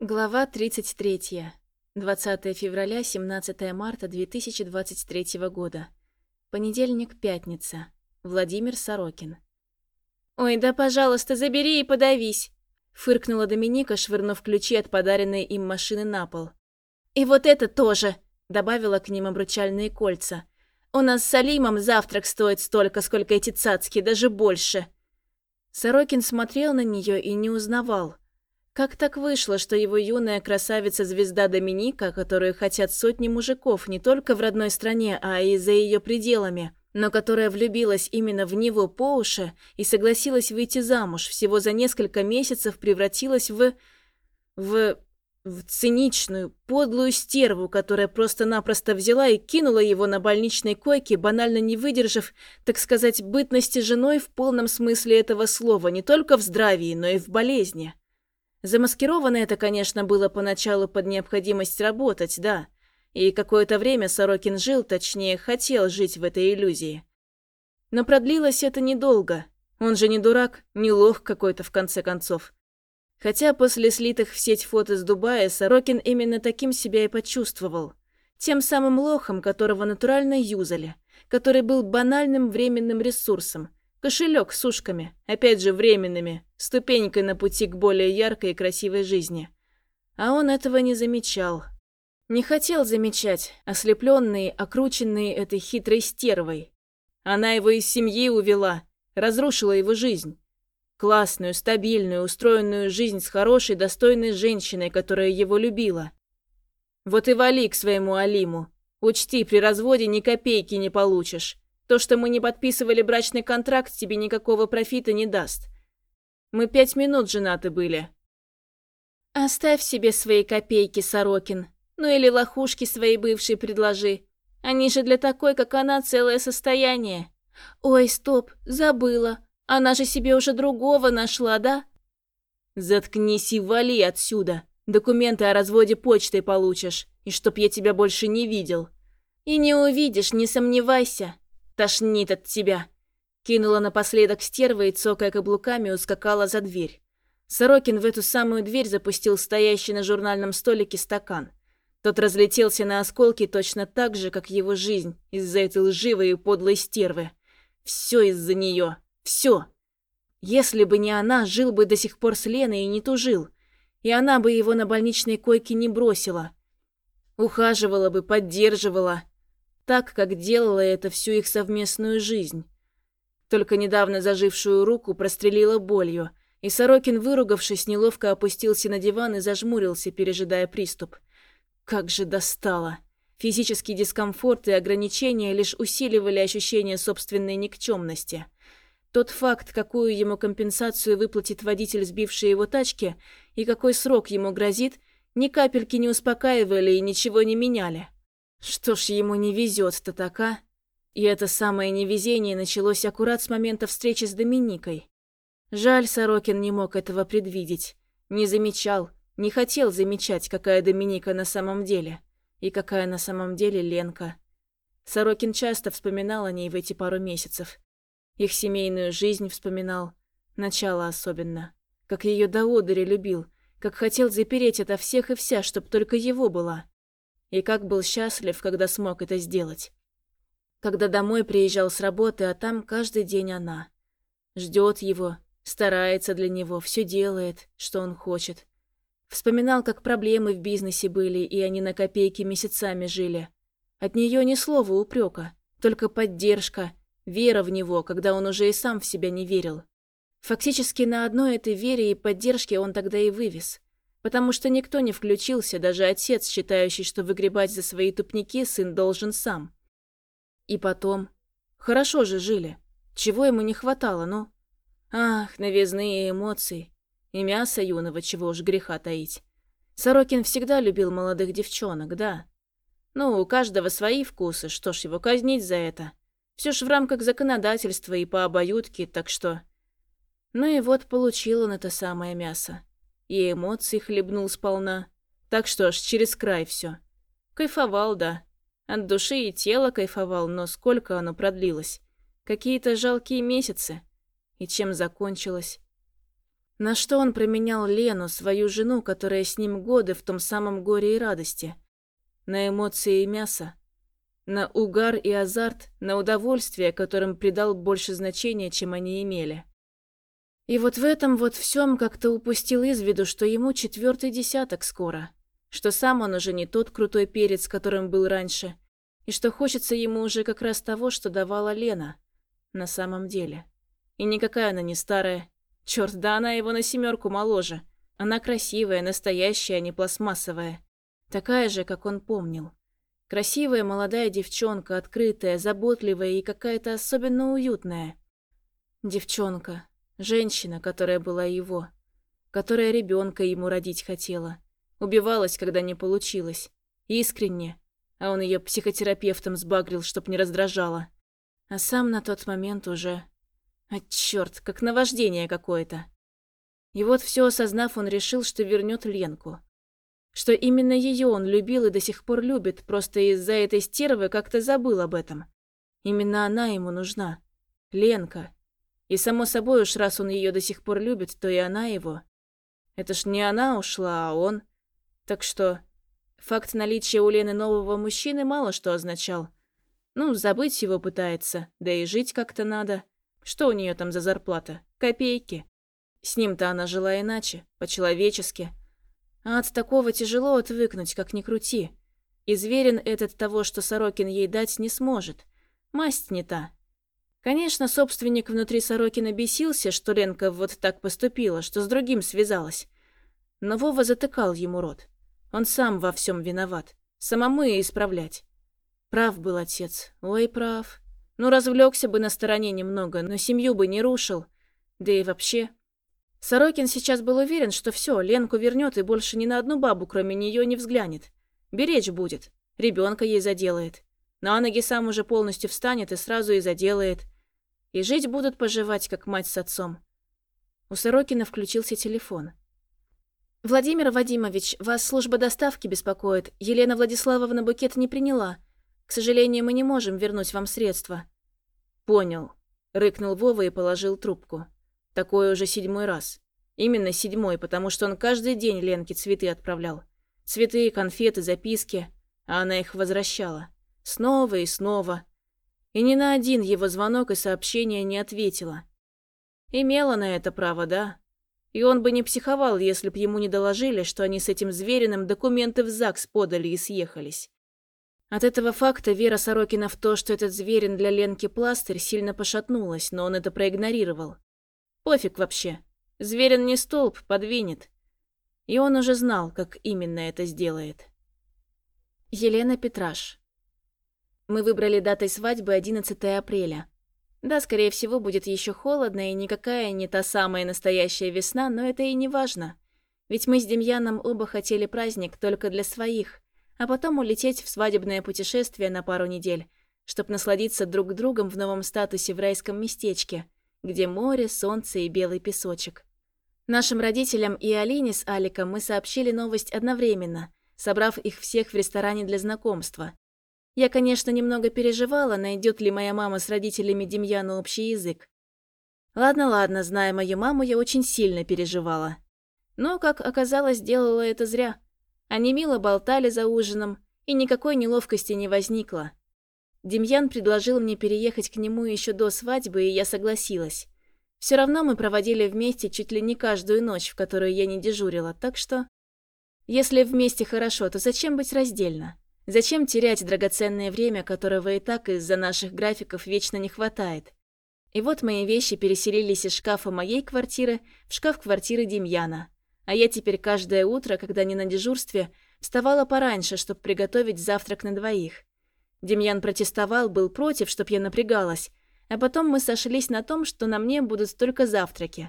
Глава 33. 20 февраля, 17 марта 2023 года. Понедельник, пятница. Владимир Сорокин. «Ой, да пожалуйста, забери и подавись!» Фыркнула Доминика, швырнув ключи от подаренной им машины на пол. «И вот это тоже!» Добавила к ним обручальные кольца. «У нас с Салимом завтрак стоит столько, сколько эти цацки, даже больше!» Сорокин смотрел на нее и не узнавал – как так вышло, что его юная красавица-звезда Доминика, которую хотят сотни мужиков не только в родной стране, а и за ее пределами, но которая влюбилась именно в него по уши и согласилась выйти замуж, всего за несколько месяцев превратилась в... в... в циничную, подлую стерву, которая просто-напросто взяла и кинула его на больничной койке, банально не выдержав, так сказать, бытности женой в полном смысле этого слова, не только в здравии, но и в болезни. Замаскировано это, конечно, было поначалу под необходимость работать, да. И какое-то время Сорокин жил, точнее, хотел жить в этой иллюзии. Но продлилось это недолго. Он же не дурак, не лох какой-то в конце концов. Хотя после слитых в сеть фото с Дубая Сорокин именно таким себя и почувствовал. Тем самым лохом, которого натурально юзали, который был банальным временным ресурсом, Кошелек с ушками, опять же временными, ступенькой на пути к более яркой и красивой жизни. А он этого не замечал. Не хотел замечать, ослепленный, окрученный этой хитрой стервой. Она его из семьи увела, разрушила его жизнь. Классную, стабильную, устроенную жизнь с хорошей, достойной женщиной, которая его любила. Вот и вали к своему Алиму. Учти, при разводе ни копейки не получишь. То, что мы не подписывали брачный контракт, тебе никакого профита не даст. Мы пять минут женаты были. Оставь себе свои копейки, Сорокин. Ну или лохушки своей бывшей предложи. Они же для такой, как она, целое состояние. Ой, стоп, забыла. Она же себе уже другого нашла, да? Заткнись и вали отсюда. Документы о разводе почтой получишь, и чтоб я тебя больше не видел. И не увидишь, не сомневайся. Тошнит от тебя!» Кинула напоследок стерва и, цокая каблуками, ускакала за дверь. Сорокин в эту самую дверь запустил стоящий на журнальном столике стакан. Тот разлетелся на осколки точно так же, как его жизнь, из-за этой лживой и подлой стервы. Все из-за нее. Все. Если бы не она, жил бы до сих пор с Леной и не тужил. И она бы его на больничной койке не бросила. Ухаживала бы, поддерживала так, как делала это всю их совместную жизнь. Только недавно зажившую руку прострелила болью, и Сорокин, выругавшись, неловко опустился на диван и зажмурился, пережидая приступ. Как же достало! Физический дискомфорт и ограничения лишь усиливали ощущение собственной никчемности. Тот факт, какую ему компенсацию выплатит водитель, сбивший его тачки, и какой срок ему грозит, ни капельки не успокаивали и ничего не меняли. Что ж ему не везет-то така? И это самое невезение началось аккурат с момента встречи с Доминикой. Жаль, Сорокин не мог этого предвидеть. Не замечал, не хотел замечать, какая Доминика на самом деле. И какая на самом деле Ленка. Сорокин часто вспоминал о ней в эти пару месяцев. Их семейную жизнь вспоминал. Начало особенно. Как ее до одери любил. Как хотел запереть ото всех и вся, чтоб только его была. И как был счастлив, когда смог это сделать. Когда домой приезжал с работы, а там каждый день она. Ждет его, старается для него, все делает, что он хочет. Вспоминал, как проблемы в бизнесе были, и они на копейки месяцами жили. От нее ни слова упрека, только поддержка, вера в него, когда он уже и сам в себя не верил. Фактически на одной этой вере и поддержке он тогда и вывез потому что никто не включился, даже отец, считающий, что выгребать за свои тупники сын должен сам. И потом... Хорошо же жили. Чего ему не хватало, ну? Ах, новизны эмоции. И мясо юного, чего уж греха таить. Сорокин всегда любил молодых девчонок, да. Ну, у каждого свои вкусы, что ж его казнить за это? Все ж в рамках законодательства и по обоюдке, так что... Ну и вот получил он это самое мясо. И эмоций хлебнул сполна. Так что ж, через край все. Кайфовал, да. От души и тела кайфовал, но сколько оно продлилось? Какие-то жалкие месяцы. И чем закончилось? На что он променял Лену, свою жену, которая с ним годы в том самом горе и радости? На эмоции и мясо? На угар и азарт, на удовольствие, которым придал больше значения, чем они имели? И вот в этом вот всем как-то упустил из виду, что ему четвертый десяток скоро, что сам он уже не тот крутой перец, которым был раньше, и что хочется ему уже как раз того, что давала Лена, на самом деле. И никакая она не старая, Черт, да она его на семерку моложе. Она красивая, настоящая, а не пластмассовая. Такая же, как он помнил. Красивая молодая девчонка, открытая, заботливая и какая-то особенно уютная. Девчонка. Женщина, которая была его. Которая ребенка ему родить хотела. Убивалась, когда не получилось. Искренне. А он ее психотерапевтом сбагрил, чтоб не раздражала. А сам на тот момент уже а черт, как наваждение какое-то. И вот все осознав, он решил, что вернет Ленку. Что именно ее он любил и до сих пор любит, просто из-за этой стервы как-то забыл об этом. Именно она ему нужна. Ленка. И само собой уж раз он ее до сих пор любит, то и она его. Это ж не она ушла, а он. Так что факт наличия у Лены нового мужчины мало что означал. Ну, забыть его пытается, да и жить как-то надо. Что у нее там за зарплата? Копейки. С ним-то она жила иначе, по-человечески. А от такого тяжело отвыкнуть, как ни крути. И зверин этот того, что Сорокин ей дать, не сможет. Масть не та. Конечно, собственник внутри Сорокина бесился, что Ленка вот так поступила, что с другим связалась. Но Вова затыкал ему рот. Он сам во всем виноват. Самому и исправлять. Прав был отец. Ой, прав. Ну, развлекся бы на стороне немного, но семью бы не рушил. Да и вообще... Сорокин сейчас был уверен, что все, Ленку вернет и больше ни на одну бабу, кроме нее, не взглянет. Беречь будет. Ребенка ей заделает. На ноги сам уже полностью встанет и сразу и заделает. И жить будут поживать, как мать с отцом. У Сорокина включился телефон. «Владимир Вадимович, вас служба доставки беспокоит. Елена Владиславовна букет не приняла. К сожалению, мы не можем вернуть вам средства». «Понял», — рыкнул Вова и положил трубку. «Такое уже седьмой раз. Именно седьмой, потому что он каждый день Ленке цветы отправлял. Цветы, конфеты, записки. А она их возвращала. Снова и снова. И ни на один его звонок и сообщение не ответила. Имела на это право, да? И он бы не психовал, если б ему не доложили, что они с этим звериным документы в ЗАГС подали и съехались. От этого факта вера Сорокина в то, что этот зверин для Ленки пластырь, сильно пошатнулась, но он это проигнорировал. Пофиг вообще. Зверин не столб, подвинет. И он уже знал, как именно это сделает. Елена Петраш. Мы выбрали датой свадьбы 11 апреля. Да, скорее всего, будет еще холодно, и никакая не та самая настоящая весна, но это и не важно. Ведь мы с Демьяном оба хотели праздник только для своих – а потом улететь в свадебное путешествие на пару недель, чтобы насладиться друг другом в новом статусе в райском местечке, где море, солнце и белый песочек. Нашим родителям и Алине с Аликом мы сообщили новость одновременно, собрав их всех в ресторане для знакомства. Я, конечно, немного переживала, найдет ли моя мама с родителями Демьяна общий язык. Ладно-ладно, зная мою маму, я очень сильно переживала. Но, как оказалось, делала это зря. Они мило болтали за ужином, и никакой неловкости не возникло. Демьян предложил мне переехать к нему еще до свадьбы, и я согласилась. Все равно мы проводили вместе чуть ли не каждую ночь, в которую я не дежурила, так что... Если вместе хорошо, то зачем быть раздельно? Зачем терять драгоценное время, которого и так из-за наших графиков вечно не хватает? И вот мои вещи переселились из шкафа моей квартиры в шкаф квартиры Демьяна. А я теперь каждое утро, когда не на дежурстве, вставала пораньше, чтобы приготовить завтрак на двоих. Демьян протестовал, был против, чтоб я напрягалась, а потом мы сошлись на том, что на мне будут только завтраки.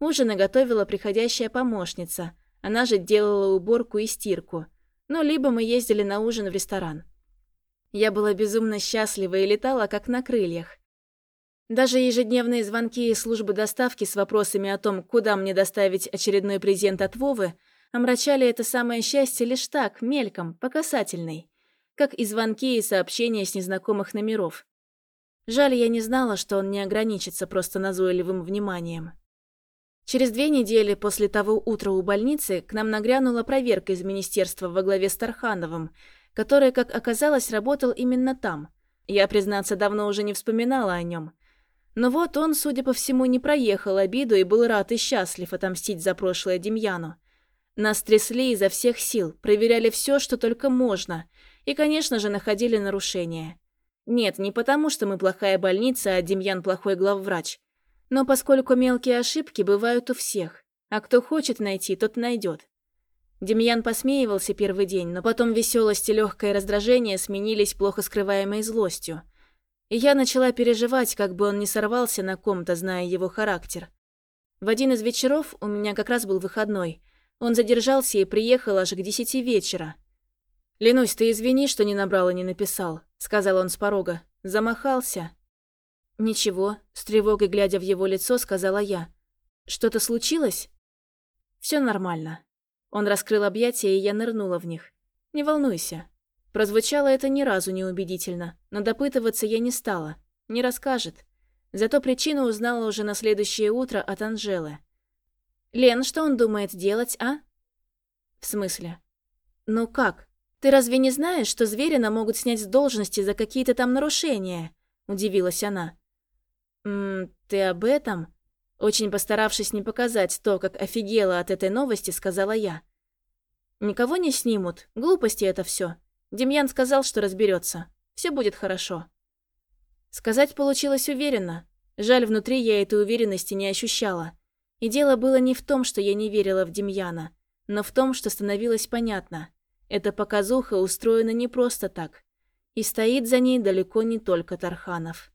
Ужин готовила приходящая помощница, она же делала уборку и стирку. Ну, либо мы ездили на ужин в ресторан. Я была безумно счастлива и летала, как на крыльях. Даже ежедневные звонки из службы доставки с вопросами о том, куда мне доставить очередной презент от Вовы, омрачали это самое счастье лишь так, мельком, по касательной. Как и звонки и сообщения с незнакомых номеров. Жаль, я не знала, что он не ограничится просто назойливым вниманием. Через две недели после того утра у больницы к нам нагрянула проверка из министерства во главе с Тархановым, который, как оказалось, работал именно там. Я, признаться, давно уже не вспоминала о нем. Но вот он, судя по всему, не проехал обиду и был рад и счастлив отомстить за прошлое Демьяну. Нас трясли изо всех сил, проверяли все, что только можно, и, конечно же, находили нарушения. Нет, не потому, что мы плохая больница, а Демьян плохой главврач. Но поскольку мелкие ошибки бывают у всех, а кто хочет найти, тот найдет. Демьян посмеивался первый день, но потом веселость и легкое раздражение сменились плохо скрываемой злостью. И я начала переживать, как бы он не сорвался на ком-то, зная его характер. В один из вечеров, у меня как раз был выходной, он задержался и приехал аж к десяти вечера. «Ленусь, ты извини, что не набрал и не написал», — сказал он с порога. «Замахался». «Ничего», — с тревогой глядя в его лицо, сказала я. «Что-то случилось?» «Все нормально». Он раскрыл объятия, и я нырнула в них. «Не волнуйся». Прозвучало это ни разу не убедительно, но допытываться я не стала. Не расскажет. Зато причину узнала уже на следующее утро от Анжелы. «Лен, что он думает делать, а?» «В смысле?» «Ну как? Ты разве не знаешь, что Зверина могут снять с должности за какие-то там нарушения?» – удивилась она. «Ммм, ты об этом?» Очень постаравшись не показать то, как офигела от этой новости, сказала я. «Никого не снимут. Глупости это все. Демьян сказал, что разберется. Все будет хорошо». Сказать получилось уверенно. Жаль, внутри я этой уверенности не ощущала. И дело было не в том, что я не верила в Демьяна, но в том, что становилось понятно. Эта показуха устроена не просто так. И стоит за ней далеко не только Тарханов.